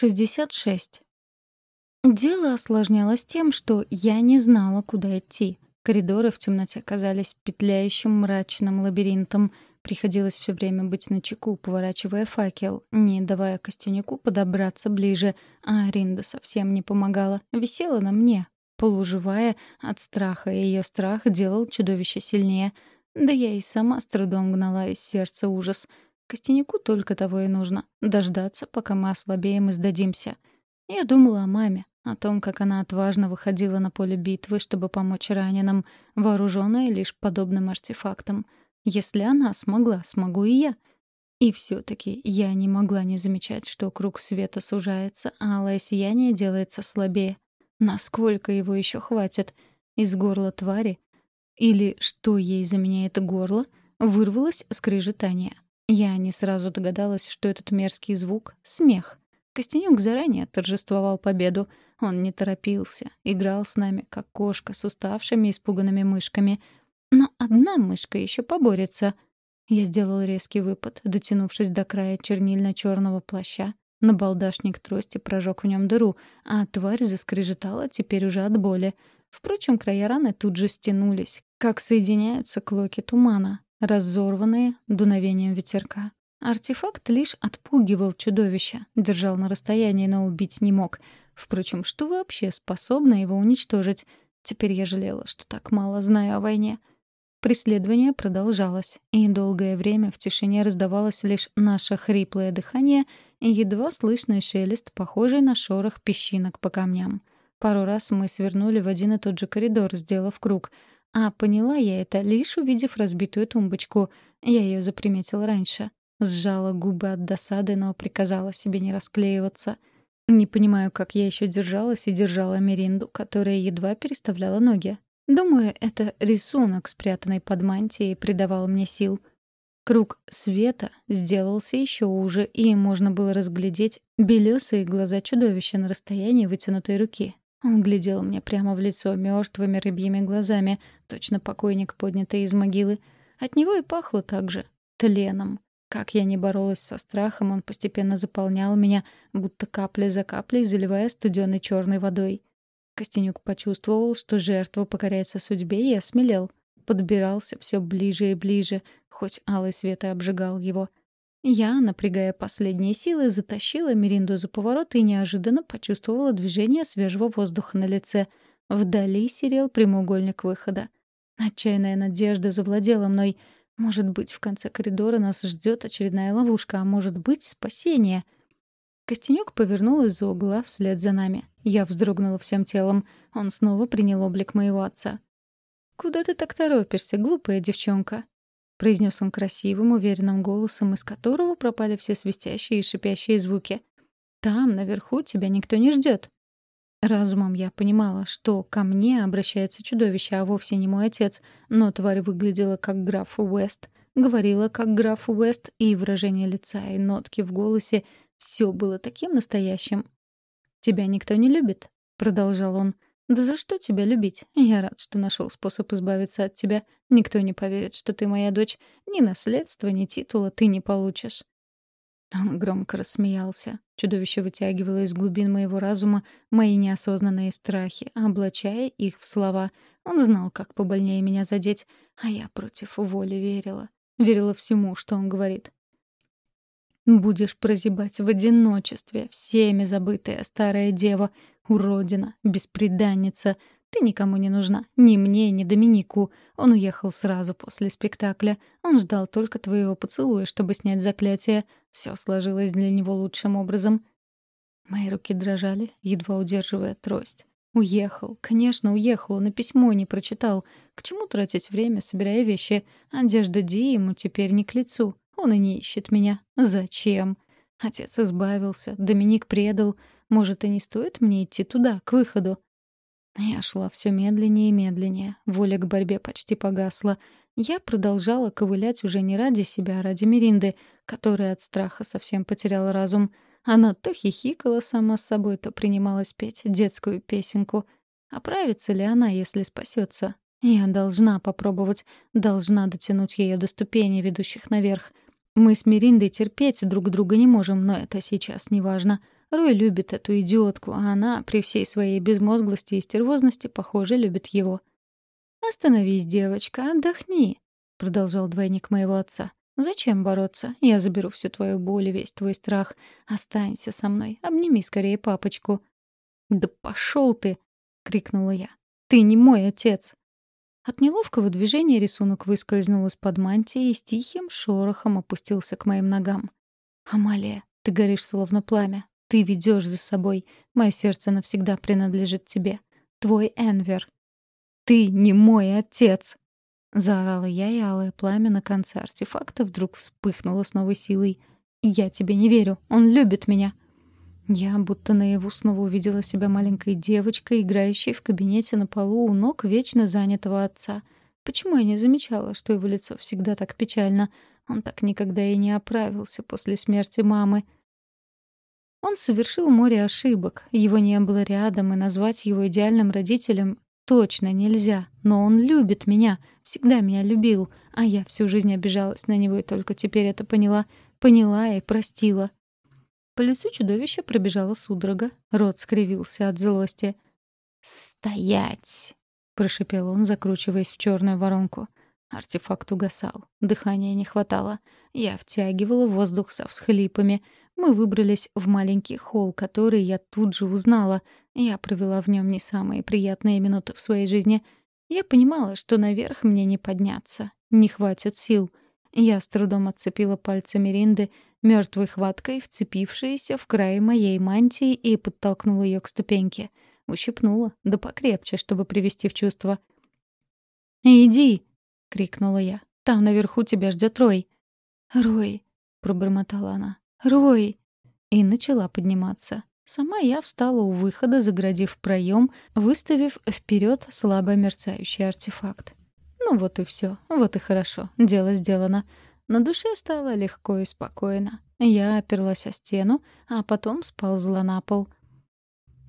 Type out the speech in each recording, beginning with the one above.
66. Дело осложнялось тем, что я не знала, куда идти. Коридоры в темноте казались петляющим мрачным лабиринтом. Приходилось все время быть начеку, поворачивая факел, не давая Костюнику подобраться ближе, а Ринда совсем не помогала. Висела на мне, полуживая от страха, и ее страх делал чудовище сильнее. Да я и сама с трудом гнала из сердца ужас — Костянику только того и нужно — дождаться, пока мы ослабеем и сдадимся. Я думала о маме, о том, как она отважно выходила на поле битвы, чтобы помочь раненым, вооруженная лишь подобным артефактом. Если она смогла, смогу и я. И все-таки я не могла не замечать, что круг света сужается, а алое сияние делается слабее. Насколько его еще хватит? Из горла твари? Или что ей заменяет горло? Вырвалось скрежетание. Я не сразу догадалась, что этот мерзкий звук — смех. Костенюк заранее торжествовал победу. Он не торопился, играл с нами, как кошка с уставшими испуганными мышками. Но одна мышка еще поборется. Я сделал резкий выпад, дотянувшись до края чернильно-черного плаща. На балдашник трости прожег в нем дыру, а тварь заскрежетала теперь уже от боли. Впрочем, края раны тут же стянулись, как соединяются клоки тумана разорванные дуновением ветерка. Артефакт лишь отпугивал чудовище, держал на расстоянии, но убить не мог. Впрочем, что вообще способно его уничтожить? Теперь я жалела, что так мало знаю о войне. Преследование продолжалось, и долгое время в тишине раздавалось лишь наше хриплое дыхание и едва слышный шелест, похожий на шорох песчинок по камням. Пару раз мы свернули в один и тот же коридор, сделав круг — а поняла я это, лишь увидев разбитую тумбочку. Я ее заприметила раньше. Сжала губы от досады, но приказала себе не расклеиваться. Не понимаю, как я еще держалась и держала Меринду, которая едва переставляла ноги. Думаю, это рисунок, спрятанный под мантией, придавал мне сил. Круг света сделался еще уже, и можно было разглядеть белесые глаза чудовища на расстоянии вытянутой руки. Он глядел мне прямо в лицо мертвыми рыбьими глазами, точно покойник, поднятый из могилы. От него и пахло так же — тленом. Как я не боролась со страхом, он постепенно заполнял меня, будто капля за каплей, заливая студеной черной водой. Костенюк почувствовал, что жертва покоряется судьбе, и осмелел. Подбирался все ближе и ближе, хоть алый свет и обжигал его — я, напрягая последние силы, затащила Миринду за поворот и неожиданно почувствовала движение свежего воздуха на лице. Вдали серел прямоугольник выхода. Отчаянная надежда завладела мной. Может быть, в конце коридора нас ждет очередная ловушка, а может быть, спасение. Костенюк повернул из-за угла вслед за нами. Я вздрогнула всем телом. Он снова принял облик моего отца. «Куда ты так торопишься, глупая девчонка?» Произнес он красивым, уверенным голосом, из которого пропали все свистящие и шипящие звуки. «Там, наверху, тебя никто не ждет». Разумом я понимала, что ко мне обращается чудовище, а вовсе не мой отец, но тварь выглядела как граф Уэст, говорила как граф Уэст, и выражение лица, и нотки в голосе — все было таким настоящим. «Тебя никто не любит», — продолжал он. «Да за что тебя любить? Я рад, что нашел способ избавиться от тебя. Никто не поверит, что ты моя дочь. Ни наследства, ни титула ты не получишь». Он громко рассмеялся. Чудовище вытягивало из глубин моего разума мои неосознанные страхи, облачая их в слова. Он знал, как побольнее меня задеть, а я против воли верила. Верила всему, что он говорит. «Будешь прозябать в одиночестве, всеми забытая старая дева, Уродина, бесприданница. Ты никому не нужна. Ни мне, ни Доминику. Он уехал сразу после спектакля. Он ждал только твоего поцелуя, чтобы снять заклятие. Все сложилось для него лучшим образом. Мои руки дрожали, едва удерживая трость. Уехал. Конечно, уехал. На письмо не прочитал. К чему тратить время, собирая вещи? Одежда Ди ему теперь не к лицу. Он и не ищет меня. Зачем? Отец избавился. Доминик предал. Может, и не стоит мне идти туда, к выходу? Я шла все медленнее и медленнее. Воля к борьбе почти погасла. Я продолжала ковылять уже не ради себя, а ради Меринды, которая от страха совсем потеряла разум. Она то хихикала сама с собой, то принималась петь детскую песенку. Оправится ли она, если спасется? Я должна попробовать, должна дотянуть ее до ступеней, ведущих наверх. Мы с Мериндой терпеть друг друга не можем, но это сейчас не важно. Рой любит эту идиотку, а она, при всей своей безмозглости и стервозности, похоже, любит его. «Остановись, девочка, отдохни», — продолжал двойник моего отца. «Зачем бороться? Я заберу всю твою боль и весь твой страх. Останься со мной, обними скорее папочку». «Да пошел ты!» — крикнула я. «Ты не мой отец!» От неловкого движения рисунок выскользнул из-под мантии и с тихим шорохом опустился к моим ногам. «Амалия, ты горишь словно пламя. Ты ведешь за собой. Мое сердце навсегда принадлежит тебе. Твой Энвер». «Ты не мой отец!» Заорала я, и алое пламя на конце артефакта вдруг вспыхнуло с новой силой. «Я тебе не верю. Он любит меня». Я будто наяву снова увидела себя маленькой девочкой, играющей в кабинете на полу у ног вечно занятого отца. Почему я не замечала, что его лицо всегда так печально? Он так никогда и не оправился после смерти мамы. Он совершил море ошибок. Его не было рядом, и назвать его идеальным родителем точно нельзя. Но он любит меня, всегда меня любил, а я всю жизнь обижалась на него и только теперь это поняла. Поняла и простила. По лицу чудовища пробежала судорога, рот скривился от злости. «Стоять!» — прошипел он, закручиваясь в черную воронку. Артефакт угасал. Дыхания не хватало. Я втягивала воздух со всхлипами. Мы выбрались в маленький холл, который я тут же узнала. Я провела в нем не самые приятные минуты в своей жизни. Я понимала, что наверх мне не подняться. Не хватит сил. Я с трудом отцепила пальцы Меринды, мертвой хваткой вцепившаяся в край моей мантии и подтолкнула ее к ступеньке. Ущипнула, да покрепче, чтобы привести в чувство. «Иди!» — крикнула я. «Там наверху тебя ждет Рой». «Рой!» — пробормотала она. «Рой!» И начала подниматься. Сама я встала у выхода, заградив проем, выставив вперед слабо мерцающий артефакт. Ну вот и все, вот и хорошо, дело сделано. На душе стало легко и спокойно. Я оперлась о стену, а потом сползла на пол.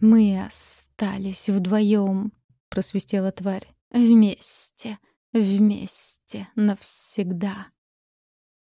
«Мы остались вдвоем», — просвистела тварь. «Вместе, вместе, навсегда».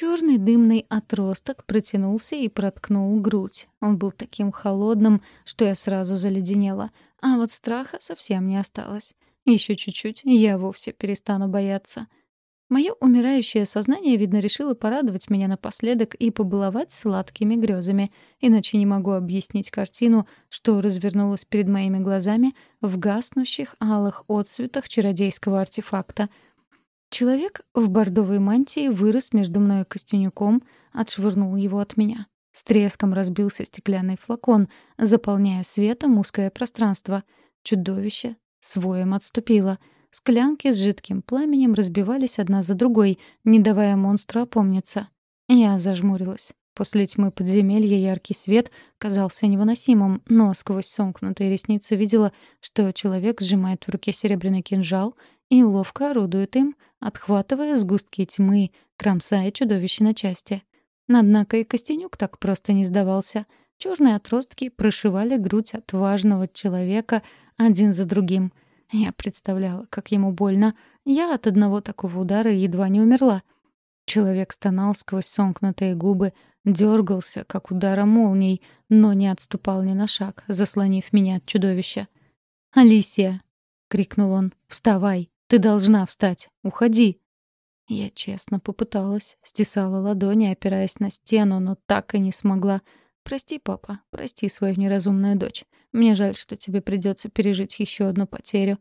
Черный дымный отросток протянулся и проткнул грудь. Он был таким холодным, что я сразу заледенела, а вот страха совсем не осталось. Еще чуть-чуть, и я вовсе перестану бояться. Мое умирающее сознание, видно, решило порадовать меня напоследок и побаловать сладкими грезами, иначе не могу объяснить картину, что развернулась перед моими глазами в гаснущих алых отцветах чародейского артефакта. Человек в бордовой мантии вырос между мной и Костянюком, отшвырнул его от меня. С треском разбился стеклянный флакон, заполняя светом узкое пространство. Чудовище своим отступило — Склянки с жидким пламенем разбивались одна за другой, не давая монстру опомниться. Я зажмурилась. После тьмы подземелья яркий свет казался невыносимым, но сквозь сомкнутые ресницы видела, что человек сжимает в руке серебряный кинжал и ловко орудует им, отхватывая сгустки тьмы, кромсая чудовище на части. Однако и Костенюк так просто не сдавался. Черные отростки прошивали грудь отважного человека один за другим — я представляла, как ему больно. Я от одного такого удара едва не умерла. Человек стонал сквозь сомкнутые губы, дергался, как удара молний, но не отступал ни на шаг, заслонив меня от чудовища. «Алисия!» — крикнул он. «Вставай! Ты должна встать! Уходи!» Я честно попыталась, стесала ладони, опираясь на стену, но так и не смогла. «Прости, папа, прости свою неразумную дочь. Мне жаль, что тебе придется пережить еще одну потерю.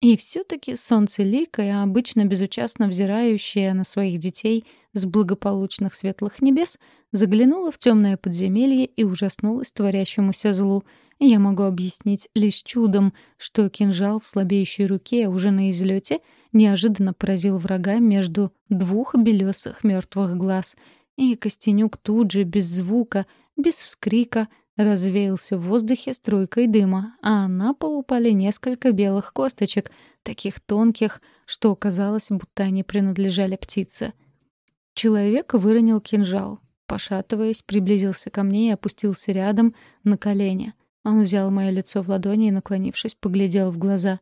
И все-таки солнце ликое, обычно безучастно взирающее на своих детей с благополучных светлых небес, заглянуло в темное подземелье и ужаснулось творящемуся злу. Я могу объяснить лишь чудом, что кинжал в слабеющей руке уже на излете неожиданно поразил врага между двух белесых мертвых глаз, и Костенюк тут же, без звука, без вскрика, развеялся в воздухе струйкой дыма, а на пол упали несколько белых косточек, таких тонких, что казалось, будто они принадлежали птице. Человек выронил кинжал. Пошатываясь, приблизился ко мне и опустился рядом на колени. Он взял мое лицо в ладони и, наклонившись, поглядел в глаза.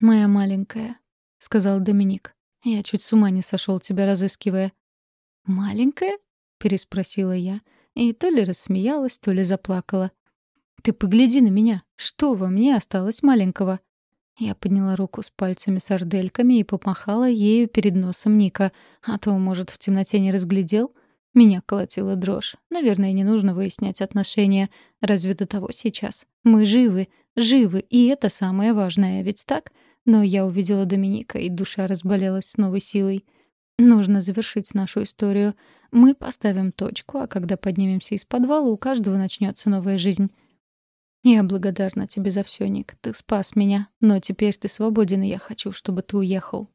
«Моя маленькая», — сказал Доминик. «Я чуть с ума не сошел тебя разыскивая». «Маленькая?» — переспросила я — и то ли рассмеялась, то ли заплакала. «Ты погляди на меня! Что во мне осталось маленького?» Я подняла руку с пальцами сардельками и помахала ею перед носом Ника. А то, может, в темноте не разглядел? Меня колотила дрожь. Наверное, не нужно выяснять отношения. Разве до того сейчас? Мы живы, живы, и это самое важное, ведь так? Но я увидела Доминика, и душа разболелась с новой силой. Нужно завершить нашу историю. Мы поставим точку, а когда поднимемся из подвала, у каждого начнется новая жизнь. Я благодарна тебе за все, Ник. Ты спас меня. Но теперь ты свободен, и я хочу, чтобы ты уехал.